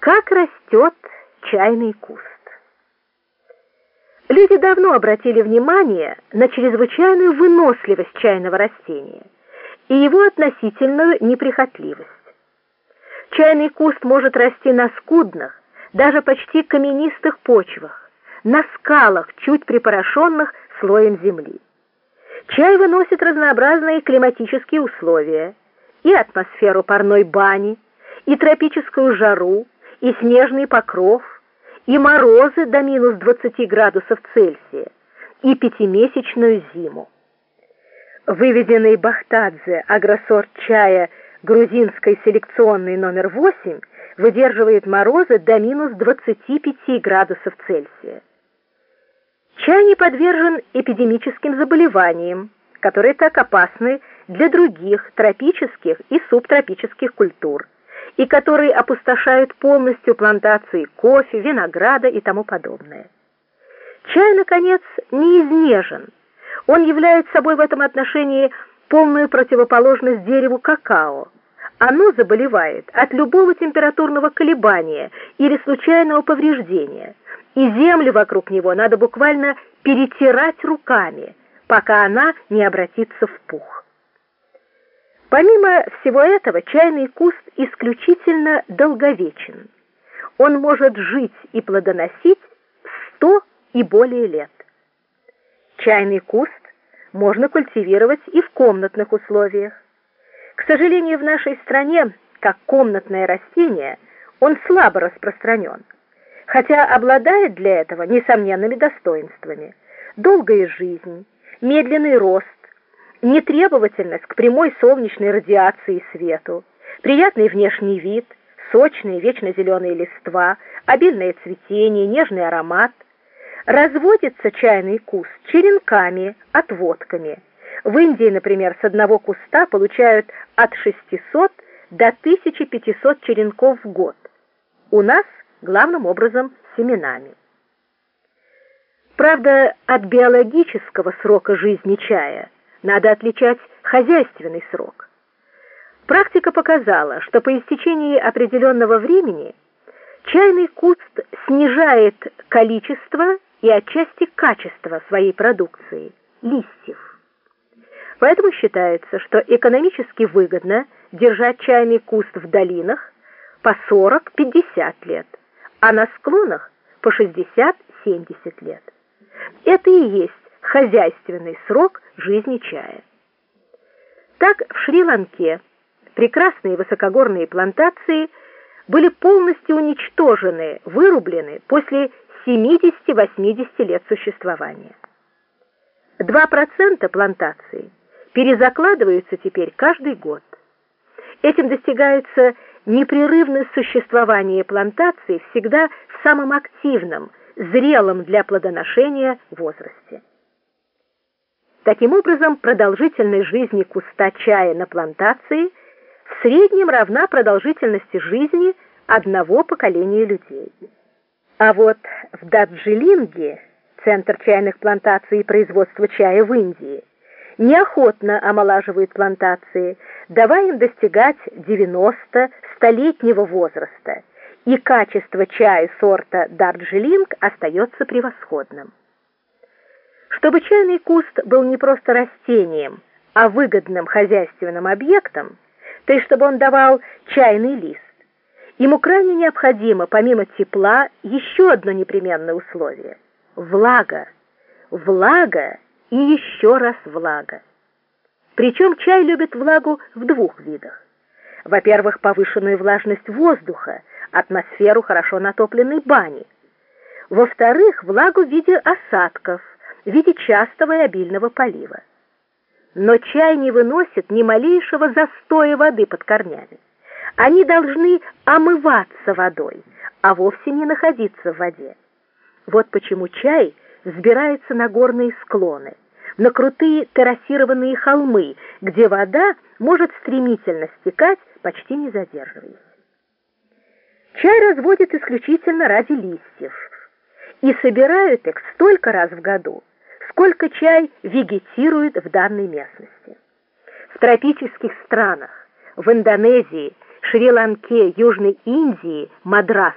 Как растет чайный куст? Люди давно обратили внимание на чрезвычайную выносливость чайного растения и его относительную неприхотливость. Чайный куст может расти на скудных, даже почти каменистых почвах, на скалах, чуть припорошенных слоем земли. Чай выносит разнообразные климатические условия, и атмосферу парной бани, и тропическую жару, и снежный покров, и морозы до минус 20 градусов Цельсия, и пятимесячную зиму. Выведенный Бахтадзе агросорт чая грузинской селекционный номер 8 выдерживает морозы до минус 25 градусов Цельсия. Чай не подвержен эпидемическим заболеваниям, которые так опасны для других тропических и субтропических культур и которые опустошают полностью плантации кофе, винограда и тому подобное. Чай, наконец, не изнежен. Он является собой в этом отношении полную противоположность дереву какао. Оно заболевает от любого температурного колебания или случайного повреждения, и землю вокруг него надо буквально перетирать руками, пока она не обратится в пух. Помимо всего этого, чайный куст исключительно долговечен. Он может жить и плодоносить сто и более лет. Чайный куст можно культивировать и в комнатных условиях. К сожалению, в нашей стране, как комнатное растение, он слабо распространен, хотя обладает для этого несомненными достоинствами. Долгая жизнь, медленный рост, нетребовательность к прямой солнечной радиации и свету, приятный внешний вид, сочные вечно зеленые листва, обильное цветение, нежный аромат. Разводится чайный куст черенками, отводками. В Индии, например, с одного куста получают от 600 до 1500 черенков в год. У нас главным образом семенами. Правда, от биологического срока жизни чая – надо отличать хозяйственный срок. Практика показала, что по истечении определенного времени чайный куст снижает количество и отчасти качество своей продукции – листьев. Поэтому считается, что экономически выгодно держать чайный куст в долинах по 40-50 лет, а на склонах по 60-70 лет. Это и есть хозяйственный срок жизни чая. Так в Шри-Ланке прекрасные высокогорные плантации были полностью уничтожены, вырублены после 70-80 лет существования. 2% плантаций перезакладываются теперь каждый год. Этим достигается непрерывность существования плантации всегда в самом активном, зрелом для плодоношения возрасте. Таким образом, продолжительность жизни куста чая на плантации в среднем равна продолжительности жизни одного поколения людей. А вот в Дарджилинге, центр чайных плантаций и производства чая в Индии, неохотно омолаживают плантации, давая им достигать 90-столетнего возраста, и качество чая сорта Дарджилинг остается превосходным. Чтобы чайный куст был не просто растением, а выгодным хозяйственным объектом, то есть чтобы он давал чайный лист, ему крайне необходимо, помимо тепла, еще одно непременное условие – влага. Влага и еще раз влага. Причем чай любит влагу в двух видах. Во-первых, повышенную влажность воздуха, атмосферу хорошо натопленной бани. Во-вторых, влагу в виде осадков, в виде частого и обильного полива. Но чай не выносит ни малейшего застоя воды под корнями. Они должны омываться водой, а вовсе не находиться в воде. Вот почему чай взбирается на горные склоны, на крутые террасированные холмы, где вода может стремительно стекать, почти не задерживаясь. Чай разводят исключительно ради листьев и собирают их столько раз в году, сколько чай вегетирует в данной местности. В тропических странах, в Индонезии, Шри-Ланке, Южной Индии, Мадрас.